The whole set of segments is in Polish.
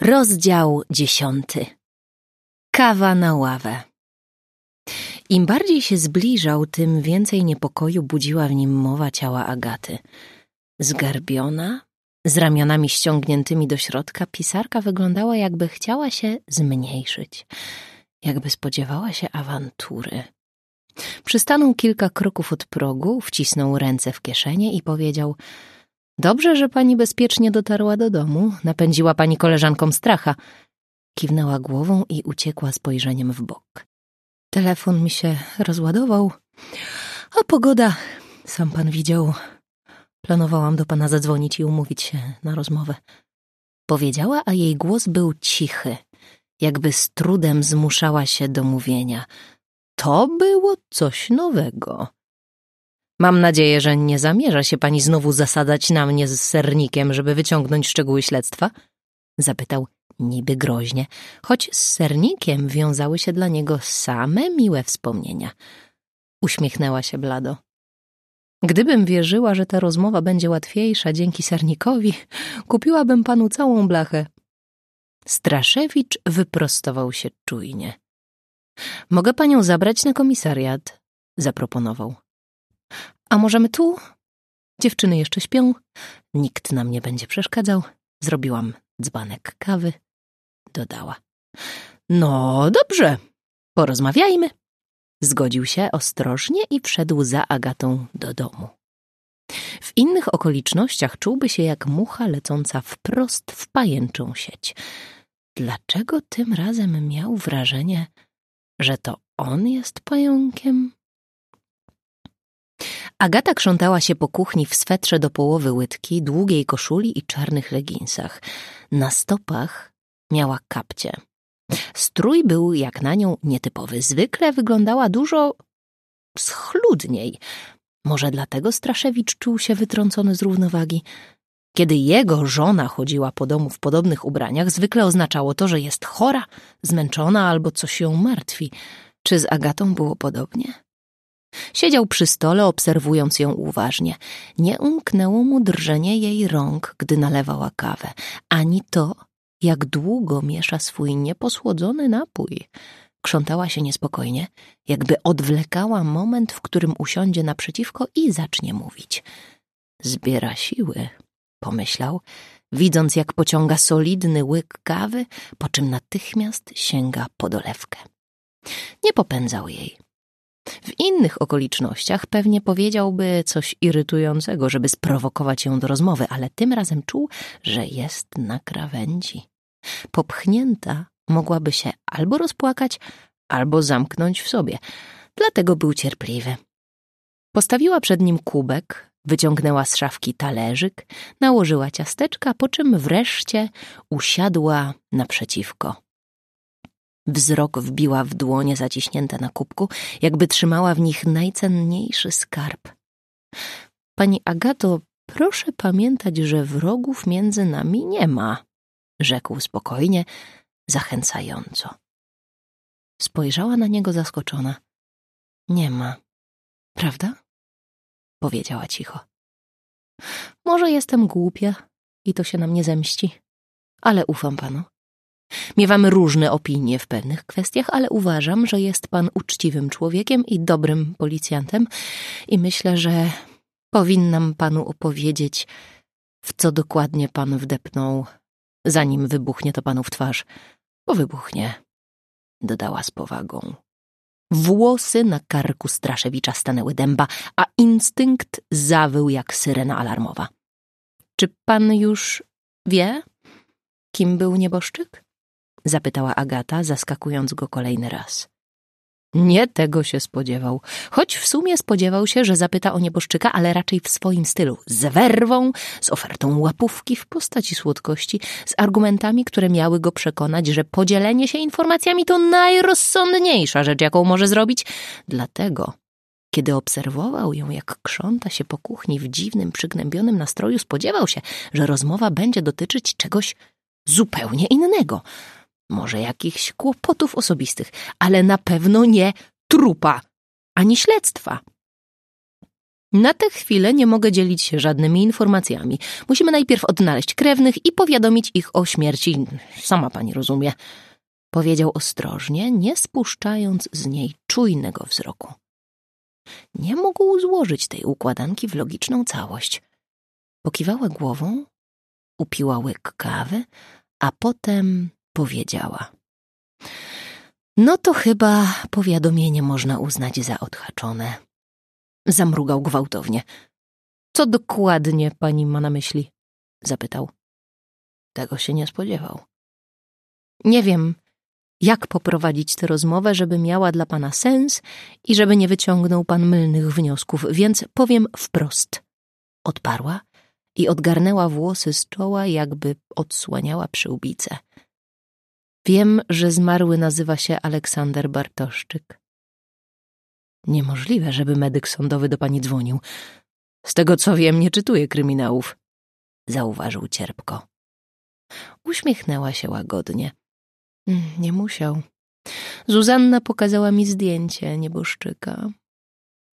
Rozdział dziesiąty. Kawa na ławę. Im bardziej się zbliżał, tym więcej niepokoju budziła w nim mowa ciała Agaty. Zgarbiona, z ramionami ściągniętymi do środka, pisarka wyglądała, jakby chciała się zmniejszyć, jakby spodziewała się awantury. Przystanął kilka kroków od progu, wcisnął ręce w kieszenie i powiedział – Dobrze, że pani bezpiecznie dotarła do domu. Napędziła pani koleżankom stracha. Kiwnęła głową i uciekła spojrzeniem w bok. Telefon mi się rozładował. A pogoda, sam pan widział. Planowałam do pana zadzwonić i umówić się na rozmowę. Powiedziała, a jej głos był cichy, jakby z trudem zmuszała się do mówienia. To było coś nowego. Mam nadzieję, że nie zamierza się pani znowu zasadzać na mnie z sernikiem, żeby wyciągnąć szczegóły śledztwa? Zapytał niby groźnie, choć z sernikiem wiązały się dla niego same miłe wspomnienia. Uśmiechnęła się blado. Gdybym wierzyła, że ta rozmowa będzie łatwiejsza dzięki sernikowi, kupiłabym panu całą blachę. Straszewicz wyprostował się czujnie. Mogę panią zabrać na komisariat, zaproponował. A możemy tu? Dziewczyny jeszcze śpią. Nikt nam nie będzie przeszkadzał. Zrobiłam dzbanek kawy. Dodała. No dobrze, porozmawiajmy. Zgodził się ostrożnie i wszedł za Agatą do domu. W innych okolicznościach czułby się jak mucha lecąca wprost w pajęczą sieć. Dlaczego tym razem miał wrażenie, że to on jest pająkiem? Agata krzątała się po kuchni w swetrze do połowy łydki, długiej koszuli i czarnych leginsach. Na stopach miała kapcie. Strój był jak na nią nietypowy. Zwykle wyglądała dużo schludniej. Może dlatego Straszewicz czuł się wytrącony z równowagi. Kiedy jego żona chodziła po domu w podobnych ubraniach, zwykle oznaczało to, że jest chora, zmęczona albo coś ją martwi. Czy z Agatą było podobnie? Siedział przy stole, obserwując ją uważnie. Nie umknęło mu drżenie jej rąk, gdy nalewała kawę, ani to, jak długo miesza swój nieposłodzony napój. Krzątała się niespokojnie, jakby odwlekała moment, w którym usiądzie naprzeciwko i zacznie mówić. Zbiera siły, pomyślał, widząc jak pociąga solidny łyk kawy, po czym natychmiast sięga po dolewkę. Nie popędzał jej. W innych okolicznościach pewnie powiedziałby coś irytującego, żeby sprowokować ją do rozmowy, ale tym razem czuł, że jest na krawędzi. Popchnięta mogłaby się albo rozpłakać, albo zamknąć w sobie. Dlatego był cierpliwy. Postawiła przed nim kubek, wyciągnęła z szafki talerzyk, nałożyła ciasteczka, po czym wreszcie usiadła naprzeciwko. Wzrok wbiła w dłonie zaciśnięte na kubku, jakby trzymała w nich najcenniejszy skarb. Pani Agato, proszę pamiętać, że wrogów między nami nie ma, rzekł spokojnie, zachęcająco. Spojrzała na niego zaskoczona. Nie ma, prawda? Powiedziała cicho. Może jestem głupia i to się na mnie zemści, ale ufam panu. Miewamy różne opinie w pewnych kwestiach, ale uważam, że jest pan uczciwym człowiekiem i dobrym policjantem i myślę, że powinnam panu opowiedzieć, w co dokładnie pan wdepnął, zanim wybuchnie to panu w twarz. Bo wybuchnie, dodała z powagą. Włosy na karku Straszewicza stanęły dęba, a instynkt zawył jak syrena alarmowa. Czy pan już wie, kim był nieboszczyk? Zapytała Agata, zaskakując go kolejny raz. Nie tego się spodziewał, choć w sumie spodziewał się, że zapyta o nieboszczyka, ale raczej w swoim stylu, z werwą, z ofertą łapówki w postaci słodkości, z argumentami, które miały go przekonać, że podzielenie się informacjami to najrozsądniejsza rzecz, jaką może zrobić. Dlatego, kiedy obserwował ją, jak krząta się po kuchni w dziwnym, przygnębionym nastroju, spodziewał się, że rozmowa będzie dotyczyć czegoś zupełnie innego – może jakichś kłopotów osobistych, ale na pewno nie trupa ani śledztwa. Na tę chwilę nie mogę dzielić się żadnymi informacjami. Musimy najpierw odnaleźć krewnych i powiadomić ich o śmierci. Sama pani rozumie. Powiedział ostrożnie, nie spuszczając z niej czujnego wzroku. Nie mógł złożyć tej układanki w logiczną całość. Pokiwała głową, upiła łyk kawy, a potem powiedziała. No to chyba powiadomienie można uznać za odhaczone. Zamrugał gwałtownie. Co dokładnie pani ma na myśli? Zapytał. Tego się nie spodziewał. Nie wiem, jak poprowadzić tę rozmowę, żeby miała dla pana sens i żeby nie wyciągnął pan mylnych wniosków, więc powiem wprost. Odparła i odgarnęła włosy z czoła, jakby odsłaniała przyłbicę. Wiem, że zmarły nazywa się Aleksander Bartoszczyk. Niemożliwe, żeby medyk sądowy do pani dzwonił. Z tego co wiem, nie czytuje kryminałów, zauważył cierpko. Uśmiechnęła się łagodnie. Mm, nie musiał. Zuzanna pokazała mi zdjęcie nieboszczyka,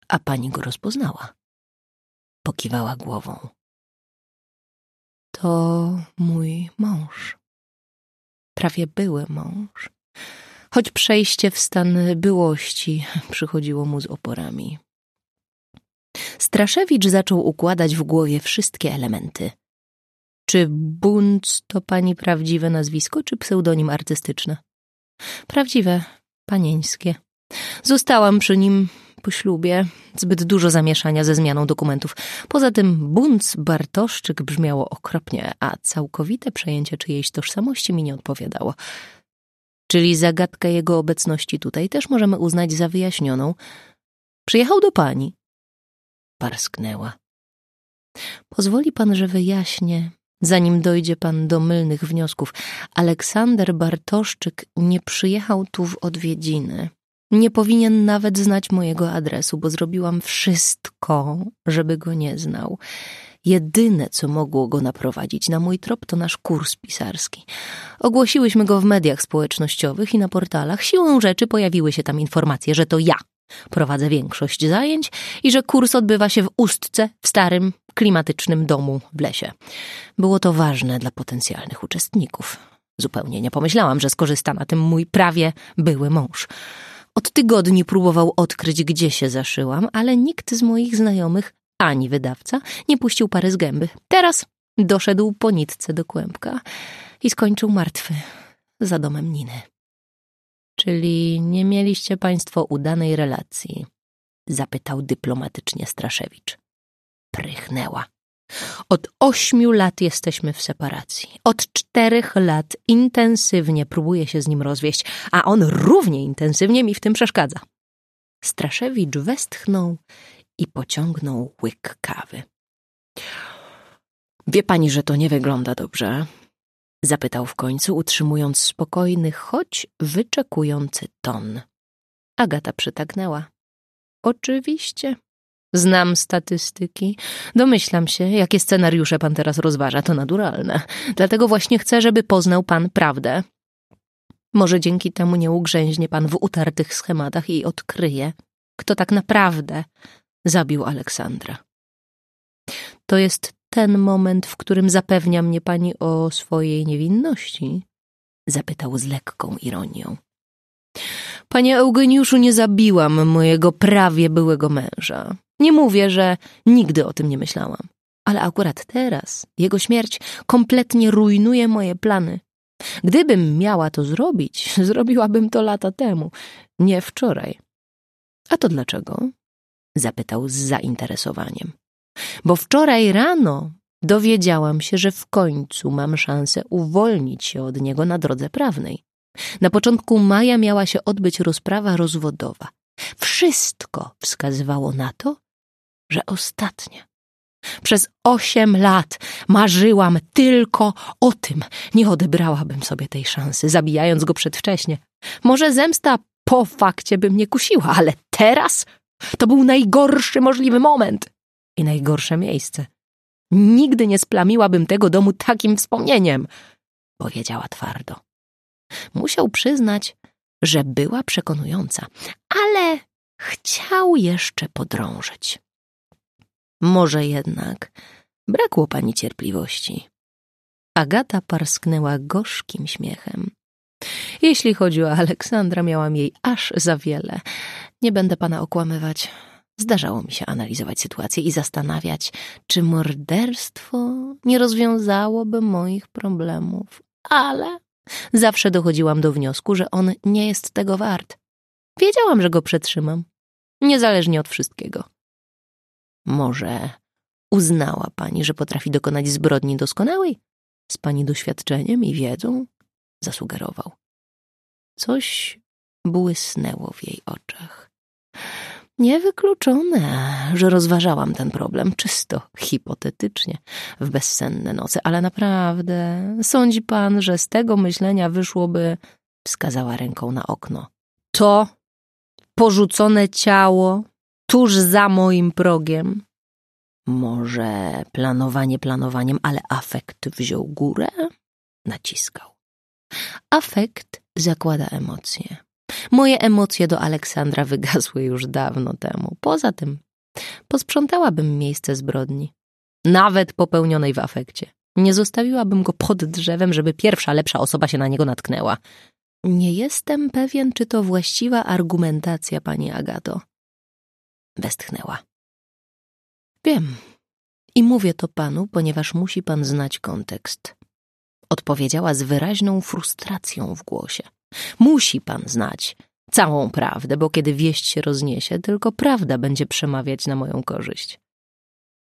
a pani go rozpoznała. Pokiwała głową. To mój mąż. Prawie były mąż. Choć przejście w stan byłości przychodziło mu z oporami. Straszewicz zaczął układać w głowie wszystkie elementy. Czy Bunc to pani prawdziwe nazwisko, czy pseudonim artystyczny? Prawdziwe, panieńskie. Zostałam przy nim po ślubie. Zbyt dużo zamieszania ze zmianą dokumentów. Poza tym Bunc Bartoszczyk brzmiało okropnie, a całkowite przejęcie czyjejś tożsamości mi nie odpowiadało. Czyli zagadkę jego obecności tutaj też możemy uznać za wyjaśnioną. Przyjechał do pani. Parsknęła. Pozwoli pan, że wyjaśnię, zanim dojdzie pan do mylnych wniosków. Aleksander Bartoszczyk nie przyjechał tu w odwiedziny. Nie powinien nawet znać mojego adresu, bo zrobiłam wszystko, żeby go nie znał. Jedyne, co mogło go naprowadzić na mój trop, to nasz kurs pisarski. Ogłosiłyśmy go w mediach społecznościowych i na portalach. Siłą rzeczy pojawiły się tam informacje, że to ja prowadzę większość zajęć i że kurs odbywa się w Ustce, w starym, klimatycznym domu w lesie. Było to ważne dla potencjalnych uczestników. Zupełnie nie pomyślałam, że skorzysta na tym mój prawie były mąż. Od tygodni próbował odkryć, gdzie się zaszyłam, ale nikt z moich znajomych, ani wydawca, nie puścił pary z gęby. Teraz doszedł po nitce do kłębka i skończył martwy za domem Niny. Czyli nie mieliście państwo udanej relacji? Zapytał dyplomatycznie Straszewicz. Prychnęła. Od ośmiu lat jesteśmy w separacji. Od czterech lat intensywnie próbuję się z nim rozwieść, a on równie intensywnie mi w tym przeszkadza. Straszewicz westchnął i pociągnął łyk kawy. Wie pani, że to nie wygląda dobrze? Zapytał w końcu, utrzymując spokojny, choć wyczekujący ton. Agata przytaknęła. Oczywiście. Znam statystyki. Domyślam się, jakie scenariusze pan teraz rozważa, to naturalne. Dlatego właśnie chcę, żeby poznał pan prawdę. Może dzięki temu nie ugrzęźnie pan w utartych schematach i odkryje, kto tak naprawdę zabił Aleksandra. To jest ten moment, w którym zapewnia mnie pani o swojej niewinności? Zapytał z lekką ironią. Panie Eugeniuszu, nie zabiłam mojego prawie byłego męża. Nie mówię, że nigdy o tym nie myślałam. Ale akurat teraz jego śmierć kompletnie rujnuje moje plany. Gdybym miała to zrobić, zrobiłabym to lata temu, nie wczoraj. A to dlaczego? Zapytał z zainteresowaniem. Bo wczoraj rano dowiedziałam się, że w końcu mam szansę uwolnić się od niego na drodze prawnej. Na początku maja miała się odbyć rozprawa rozwodowa. Wszystko wskazywało na to, że ostatnia. Przez osiem lat marzyłam tylko o tym. Nie odebrałabym sobie tej szansy, zabijając go przedwcześnie. Może zemsta po fakcie by mnie kusiła, ale teraz to był najgorszy możliwy moment i najgorsze miejsce. Nigdy nie splamiłabym tego domu takim wspomnieniem, powiedziała twardo. Musiał przyznać, że była przekonująca, ale chciał jeszcze podrążyć. Może jednak brakło pani cierpliwości. Agata parsknęła gorzkim śmiechem. Jeśli chodzi o Aleksandra, miałam jej aż za wiele. Nie będę pana okłamywać. Zdarzało mi się analizować sytuację i zastanawiać, czy morderstwo nie rozwiązałoby moich problemów. Ale zawsze dochodziłam do wniosku, że on nie jest tego wart. Wiedziałam, że go przetrzymam, niezależnie od wszystkiego. Może uznała pani, że potrafi dokonać zbrodni doskonałej? Z pani doświadczeniem i wiedzą? Zasugerował. Coś błysnęło w jej oczach. Niewykluczone, że rozważałam ten problem czysto hipotetycznie w bezsenne noce, ale naprawdę sądzi pan, że z tego myślenia wyszłoby, wskazała ręką na okno. To porzucone ciało tuż za moim progiem. Może planowanie planowaniem, ale afekt wziął górę? Naciskał. Afekt zakłada emocje. Moje emocje do Aleksandra wygasły już dawno temu. Poza tym posprzątałabym miejsce zbrodni. Nawet popełnionej w afekcie. Nie zostawiłabym go pod drzewem, żeby pierwsza, lepsza osoba się na niego natknęła. Nie jestem pewien, czy to właściwa argumentacja, pani Agato. Westchnęła. Wiem. I mówię to panu, ponieważ musi pan znać kontekst. Odpowiedziała z wyraźną frustracją w głosie. Musi pan znać całą prawdę, bo kiedy wieść się rozniesie, tylko prawda będzie przemawiać na moją korzyść.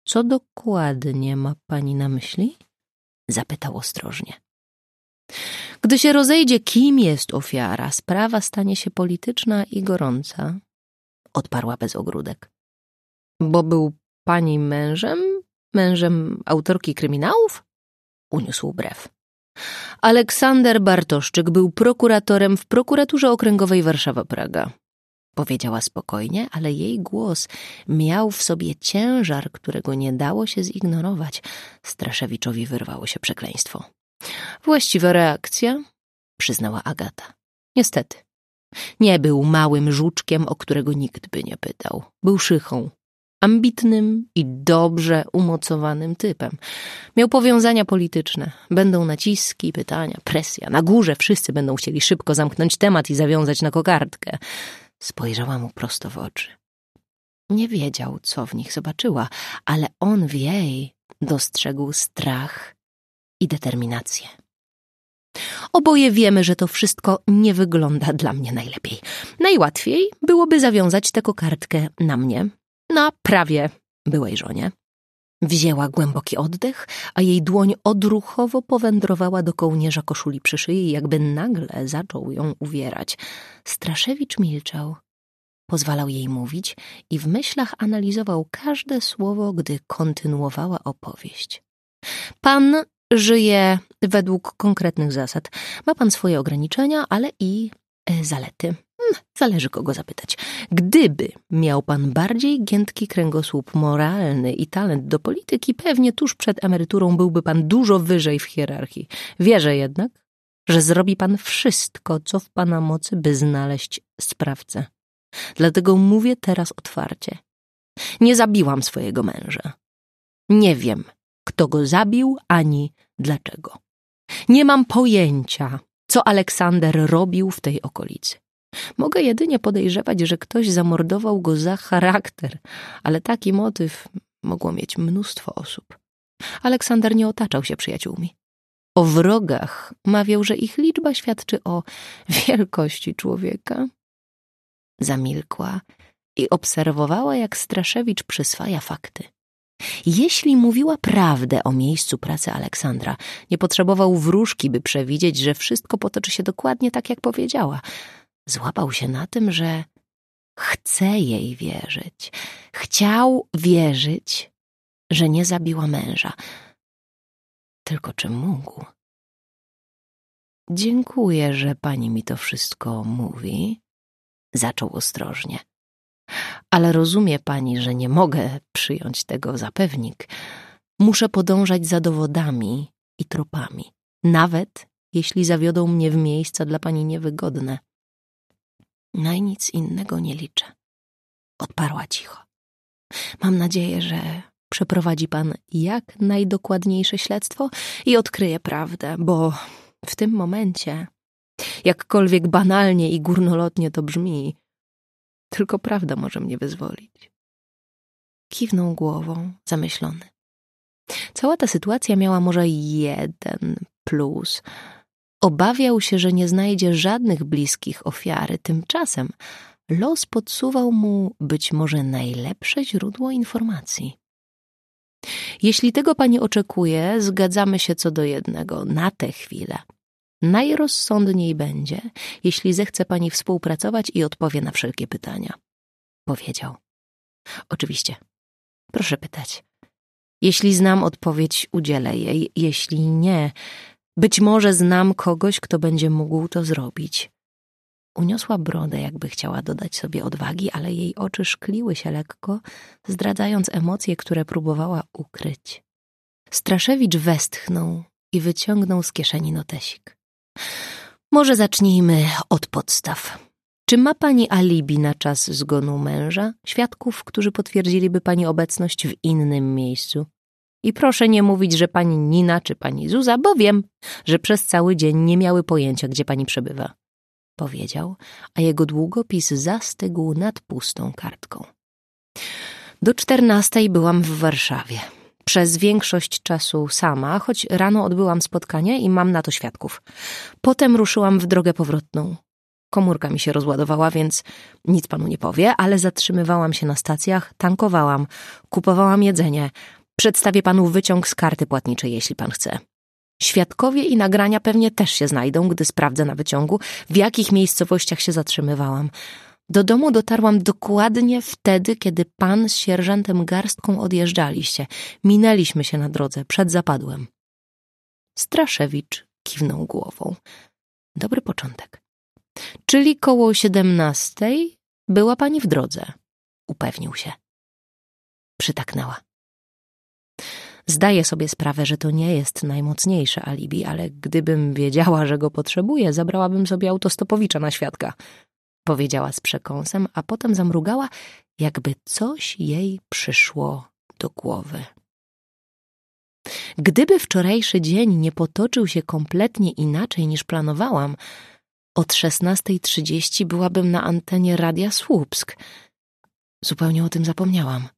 Co dokładnie ma pani na myśli? Zapytał ostrożnie. Gdy się rozejdzie, kim jest ofiara, sprawa stanie się polityczna i gorąca. Odparła bez ogródek. Bo był pani mężem? Mężem autorki kryminałów? Uniósł brew. Aleksander Bartoszczyk był prokuratorem w prokuraturze okręgowej Warszawa-Praga. Powiedziała spokojnie, ale jej głos miał w sobie ciężar, którego nie dało się zignorować. Straszewiczowi wyrwało się przekleństwo. Właściwa reakcja, przyznała Agata. Niestety. Nie był małym żuczkiem, o którego nikt by nie pytał. Był szychą, ambitnym i dobrze umocowanym typem. Miał powiązania polityczne. Będą naciski, pytania, presja. Na górze wszyscy będą chcieli szybko zamknąć temat i zawiązać na kokardkę. Spojrzała mu prosto w oczy. Nie wiedział, co w nich zobaczyła, ale on w jej dostrzegł strach i determinację. Oboje wiemy, że to wszystko nie wygląda dla mnie najlepiej. Najłatwiej byłoby zawiązać tę kokardkę na mnie, na prawie byłej żonie. Wzięła głęboki oddech, a jej dłoń odruchowo powędrowała do kołnierza koszuli przy szyi, jakby nagle zaczął ją uwierać. Straszewicz milczał. Pozwalał jej mówić i w myślach analizował każde słowo, gdy kontynuowała opowieść. Pan żyje według konkretnych zasad. Ma pan swoje ograniczenia, ale i e, zalety. Hmm, zależy kogo zapytać. Gdyby miał pan bardziej giętki kręgosłup moralny i talent do polityki, pewnie tuż przed emeryturą byłby pan dużo wyżej w hierarchii. Wierzę jednak, że zrobi pan wszystko, co w pana mocy, by znaleźć sprawcę. Dlatego mówię teraz otwarcie. Nie zabiłam swojego męża. Nie wiem, kto go zabił, ani dlaczego. Nie mam pojęcia, co Aleksander robił w tej okolicy. Mogę jedynie podejrzewać, że ktoś zamordował go za charakter, ale taki motyw mogło mieć mnóstwo osób. Aleksander nie otaczał się przyjaciółmi. O wrogach mawiał, że ich liczba świadczy o wielkości człowieka. Zamilkła i obserwowała, jak Straszewicz przyswaja fakty. Jeśli mówiła prawdę o miejscu pracy Aleksandra, nie potrzebował wróżki, by przewidzieć, że wszystko potoczy się dokładnie tak, jak powiedziała. Złapał się na tym, że chce jej wierzyć. Chciał wierzyć, że nie zabiła męża. Tylko czy mógł? Dziękuję, że pani mi to wszystko mówi, zaczął ostrożnie. Ale rozumie pani, że nie mogę przyjąć tego za pewnik. Muszę podążać za dowodami i tropami, nawet jeśli zawiodą mnie w miejsca dla pani niewygodne. Na nic innego nie liczę. Odparła cicho. Mam nadzieję, że przeprowadzi pan jak najdokładniejsze śledztwo i odkryje prawdę, bo w tym momencie, jakkolwiek banalnie i górnolotnie to brzmi, tylko prawda może mnie wyzwolić. Kiwnął głową, zamyślony. Cała ta sytuacja miała może jeden plus. Obawiał się, że nie znajdzie żadnych bliskich ofiary. Tymczasem los podsuwał mu być może najlepsze źródło informacji. Jeśli tego pani oczekuje, zgadzamy się co do jednego na tę chwilę. Najrozsądniej będzie, jeśli zechce pani współpracować i odpowie na wszelkie pytania. Powiedział. Oczywiście. Proszę pytać. Jeśli znam odpowiedź, udzielę jej. Jeśli nie, być może znam kogoś, kto będzie mógł to zrobić. Uniosła brodę, jakby chciała dodać sobie odwagi, ale jej oczy szkliły się lekko, zdradzając emocje, które próbowała ukryć. Straszewicz westchnął i wyciągnął z kieszeni notesik. Może zacznijmy od podstaw. Czy ma pani alibi na czas zgonu męża? Świadków, którzy potwierdziliby pani obecność w innym miejscu? I proszę nie mówić, że pani Nina czy pani Zuza, bo wiem, że przez cały dzień nie miały pojęcia, gdzie pani przebywa. Powiedział, a jego długopis zastygł nad pustą kartką. Do czternastej byłam w Warszawie. Przez większość czasu sama, choć rano odbyłam spotkanie i mam na to świadków. Potem ruszyłam w drogę powrotną. Komórka mi się rozładowała, więc nic panu nie powie, ale zatrzymywałam się na stacjach, tankowałam, kupowałam jedzenie. Przedstawię panu wyciąg z karty płatniczej, jeśli pan chce. Świadkowie i nagrania pewnie też się znajdą, gdy sprawdzę na wyciągu, w jakich miejscowościach się zatrzymywałam. Do domu dotarłam dokładnie wtedy, kiedy pan z sierżantem garstką odjeżdżaliście. Minęliśmy się na drodze, przed zapadłem. Straszewicz kiwnął głową. Dobry początek. Czyli koło siedemnastej była pani w drodze, upewnił się. Przytaknęła. Zdaję sobie sprawę, że to nie jest najmocniejsze alibi, ale gdybym wiedziała, że go potrzebuję, zabrałabym sobie autostopowicza na świadka. Powiedziała z przekąsem, a potem zamrugała, jakby coś jej przyszło do głowy. Gdyby wczorajszy dzień nie potoczył się kompletnie inaczej niż planowałam, od 16.30 byłabym na antenie Radia Słupsk. Zupełnie o tym zapomniałam.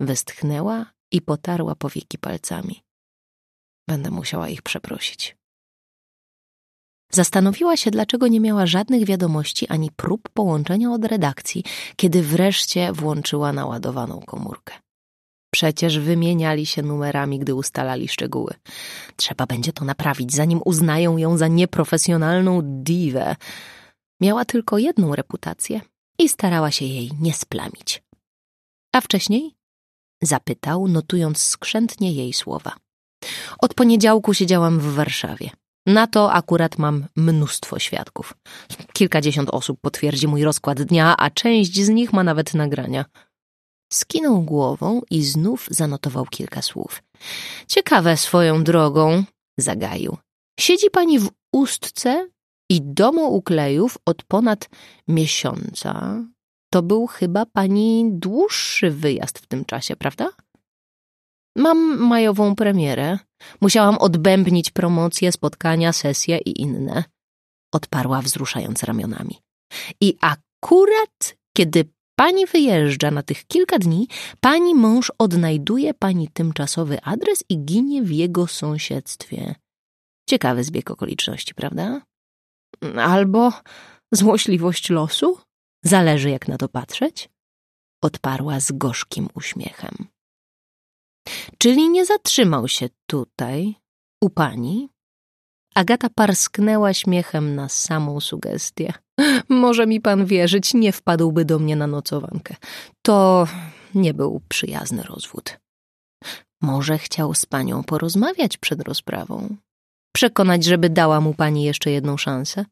Westchnęła i potarła powieki palcami. Będę musiała ich przeprosić. Zastanowiła się, dlaczego nie miała żadnych wiadomości ani prób połączenia od redakcji, kiedy wreszcie włączyła naładowaną komórkę. Przecież wymieniali się numerami, gdy ustalali szczegóły. Trzeba będzie to naprawić, zanim uznają ją za nieprofesjonalną diwę. Miała tylko jedną reputację i starała się jej nie splamić. A wcześniej? Zapytał, notując skrzętnie jej słowa. Od poniedziałku siedziałam w Warszawie. Na to akurat mam mnóstwo świadków. Kilkadziesiąt osób potwierdzi mój rozkład dnia, a część z nich ma nawet nagrania. Skinął głową i znów zanotował kilka słów. Ciekawe swoją drogą, zagaił. Siedzi pani w ustce i domu uklejów od ponad miesiąca. To był chyba pani dłuższy wyjazd w tym czasie, prawda? Mam majową premierę. Musiałam odbębnić promocje, spotkania, sesje i inne. Odparła wzruszając ramionami. I akurat, kiedy pani wyjeżdża na tych kilka dni, pani mąż odnajduje pani tymczasowy adres i ginie w jego sąsiedztwie. Ciekawy zbieg okoliczności, prawda? Albo złośliwość losu? Zależy, jak na to patrzeć. Odparła z gorzkim uśmiechem. Czyli nie zatrzymał się tutaj, u pani? Agata parsknęła śmiechem na samą sugestię. Może mi pan wierzyć, nie wpadłby do mnie na nocowankę. To nie był przyjazny rozwód. Może chciał z panią porozmawiać przed rozprawą? Przekonać, żeby dała mu pani jeszcze jedną szansę?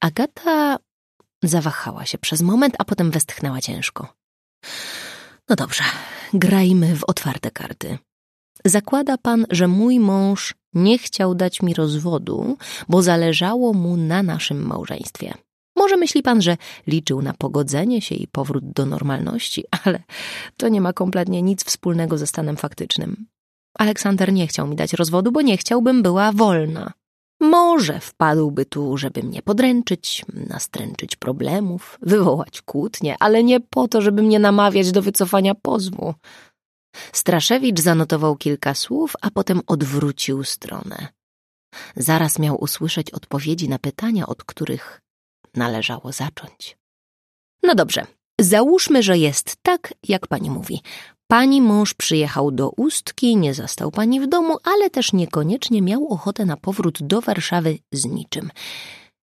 Agata zawahała się przez moment, a potem westchnęła ciężko. No dobrze, grajmy w otwarte karty. Zakłada pan, że mój mąż nie chciał dać mi rozwodu, bo zależało mu na naszym małżeństwie. Może myśli pan, że liczył na pogodzenie się i powrót do normalności, ale to nie ma kompletnie nic wspólnego ze stanem faktycznym. Aleksander nie chciał mi dać rozwodu, bo nie chciałbym była wolna. Może wpadłby tu, żeby mnie podręczyć, nastręczyć problemów, wywołać kłótnie, ale nie po to, żeby mnie namawiać do wycofania pozwu. Straszewicz zanotował kilka słów, a potem odwrócił stronę. Zaraz miał usłyszeć odpowiedzi na pytania, od których należało zacząć. No dobrze, załóżmy, że jest tak, jak pani mówi. Pani mąż przyjechał do Ustki, nie zastał pani w domu, ale też niekoniecznie miał ochotę na powrót do Warszawy z niczym.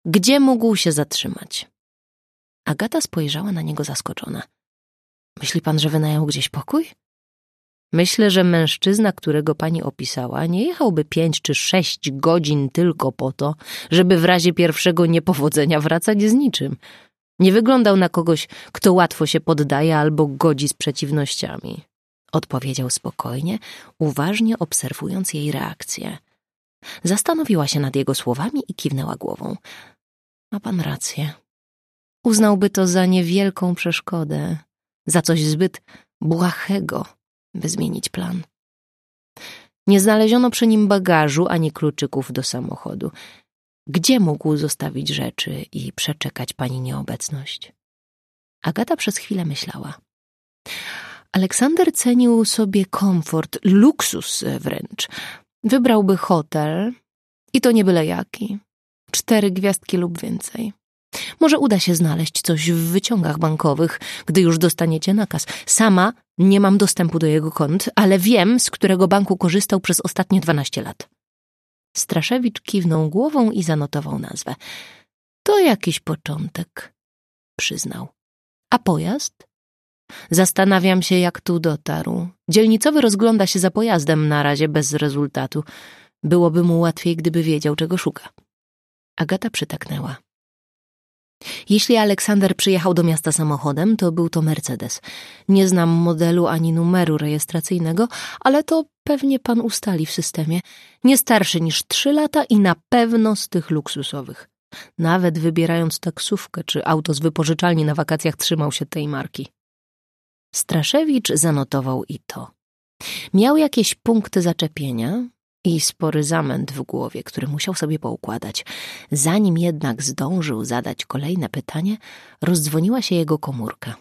Gdzie mógł się zatrzymać? Agata spojrzała na niego zaskoczona. Myśli pan, że wynajął gdzieś pokój? Myślę, że mężczyzna, którego pani opisała, nie jechałby pięć czy sześć godzin tylko po to, żeby w razie pierwszego niepowodzenia wracać z niczym. Nie wyglądał na kogoś, kto łatwo się poddaje albo godzi z przeciwnościami. Odpowiedział spokojnie, uważnie obserwując jej reakcję. Zastanowiła się nad jego słowami i kiwnęła głową. Ma pan rację. Uznałby to za niewielką przeszkodę, za coś zbyt błahego, by zmienić plan. Nie znaleziono przy nim bagażu ani kluczyków do samochodu. Gdzie mógł zostawić rzeczy i przeczekać pani nieobecność? Agata przez chwilę myślała. Aleksander cenił sobie komfort, luksus wręcz. Wybrałby hotel i to nie byle jaki. Cztery gwiazdki lub więcej. Może uda się znaleźć coś w wyciągach bankowych, gdy już dostaniecie nakaz. Sama nie mam dostępu do jego kont, ale wiem, z którego banku korzystał przez ostatnie dwanaście lat. Straszewicz kiwnął głową i zanotował nazwę. To jakiś początek, przyznał. A pojazd? Zastanawiam się, jak tu dotarł. Dzielnicowy rozgląda się za pojazdem, na razie bez rezultatu. Byłoby mu łatwiej, gdyby wiedział, czego szuka. Agata przytaknęła. Jeśli Aleksander przyjechał do miasta samochodem, to był to Mercedes. Nie znam modelu ani numeru rejestracyjnego, ale to pewnie pan ustali w systemie. Nie starszy niż trzy lata i na pewno z tych luksusowych. Nawet wybierając taksówkę czy auto z wypożyczalni na wakacjach trzymał się tej marki. Straszewicz zanotował i to. Miał jakieś punkty zaczepienia, i spory zamęt w głowie, który musiał sobie poukładać. Zanim jednak zdążył zadać kolejne pytanie, rozdzwoniła się jego komórka.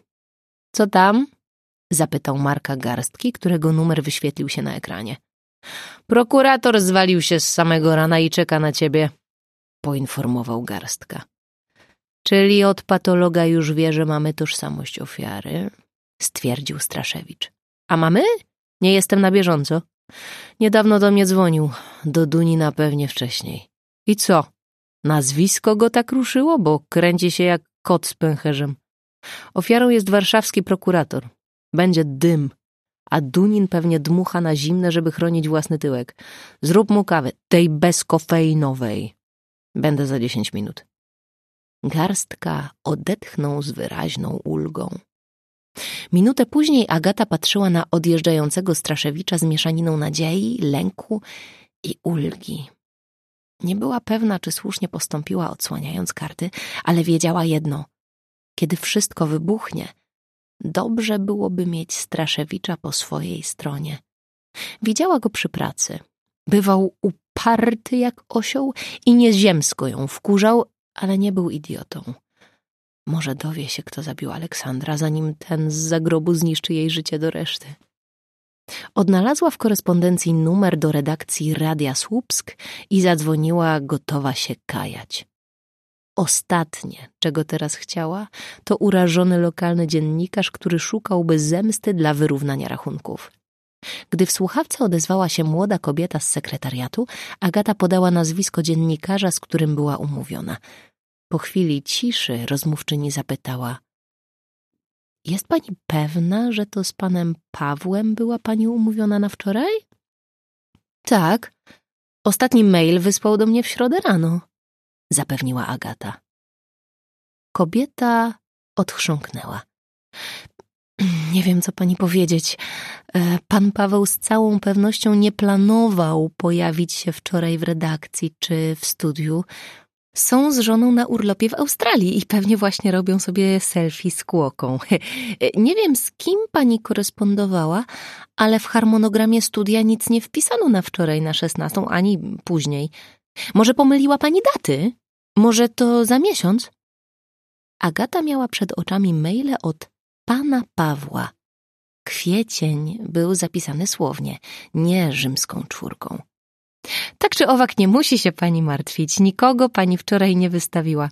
Co tam? zapytał Marka Garstki, którego numer wyświetlił się na ekranie. Prokurator zwalił się z samego rana i czeka na ciebie, poinformował Garstka. Czyli od patologa już wie, że mamy tożsamość ofiary, stwierdził Straszewicz. A mamy? Nie jestem na bieżąco. Niedawno do mnie dzwonił, do Dunina pewnie wcześniej. I co? Nazwisko go tak ruszyło, bo kręci się jak kot z pęcherzem. Ofiarą jest warszawski prokurator. Będzie dym, a Dunin pewnie dmucha na zimne, żeby chronić własny tyłek. Zrób mu kawę, tej bezkofeinowej. Będę za dziesięć minut. Garstka odetchnął z wyraźną ulgą. Minutę później Agata patrzyła na odjeżdżającego Straszewicza z mieszaniną nadziei, lęku i ulgi. Nie była pewna, czy słusznie postąpiła, odsłaniając karty, ale wiedziała jedno. Kiedy wszystko wybuchnie, dobrze byłoby mieć Straszewicza po swojej stronie. Widziała go przy pracy. Bywał uparty jak osioł i nieziemsko ją wkurzał, ale nie był idiotą. Może dowie się, kto zabił Aleksandra, zanim ten z zagrobu zniszczy jej życie do reszty. Odnalazła w korespondencji numer do redakcji Radia Słupsk i zadzwoniła, gotowa się kajać. Ostatnie, czego teraz chciała, to urażony lokalny dziennikarz, który szukałby zemsty dla wyrównania rachunków. Gdy w słuchawce odezwała się młoda kobieta z sekretariatu, Agata podała nazwisko dziennikarza, z którym była umówiona. Po chwili ciszy rozmówczyni zapytała: Jest pani pewna, że to z panem Pawłem była pani umówiona na wczoraj? Tak. Ostatni mail wysłał do mnie w środę rano, zapewniła Agata. Kobieta odchrząknęła. Nie wiem, co pani powiedzieć. E, pan Paweł z całą pewnością nie planował pojawić się wczoraj w redakcji czy w studiu. Są z żoną na urlopie w Australii i pewnie właśnie robią sobie selfie z kłoką. Nie wiem, z kim pani korespondowała, ale w harmonogramie studia nic nie wpisano na wczoraj na szesnastą, ani później. Może pomyliła pani daty? Może to za miesiąc? Agata miała przed oczami maile od pana Pawła. Kwiecień był zapisany słownie, nie rzymską czwórką. Tak czy owak nie musi się pani martwić, nikogo pani wczoraj nie wystawiła.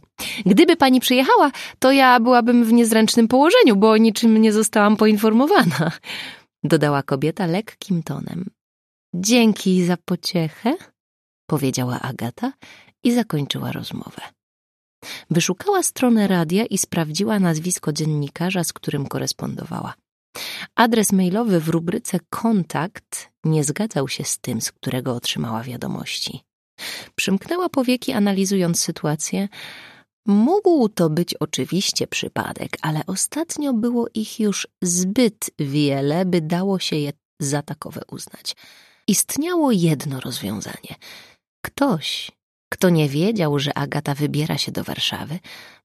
Gdyby pani przyjechała, to ja byłabym w niezręcznym położeniu, bo o niczym nie zostałam poinformowana, dodała kobieta lekkim tonem. Dzięki za pociechę, powiedziała Agata i zakończyła rozmowę. Wyszukała stronę radia i sprawdziła nazwisko dziennikarza, z którym korespondowała. Adres mailowy w rubryce kontakt nie zgadzał się z tym, z którego otrzymała wiadomości. Przymknęła powieki, analizując sytuację. Mógł to być oczywiście przypadek, ale ostatnio było ich już zbyt wiele, by dało się je za takowe uznać. Istniało jedno rozwiązanie. Ktoś, kto nie wiedział, że Agata wybiera się do Warszawy,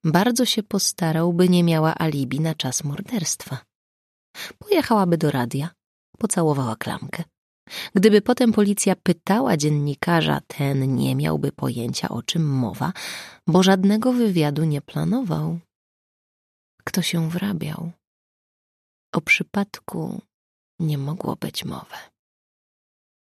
bardzo się postarał, by nie miała alibi na czas morderstwa. Pojechałaby do radia, pocałowała klamkę. Gdyby potem policja pytała dziennikarza, ten nie miałby pojęcia, o czym mowa, bo żadnego wywiadu nie planował. Kto się wrabiał? O przypadku nie mogło być mowy.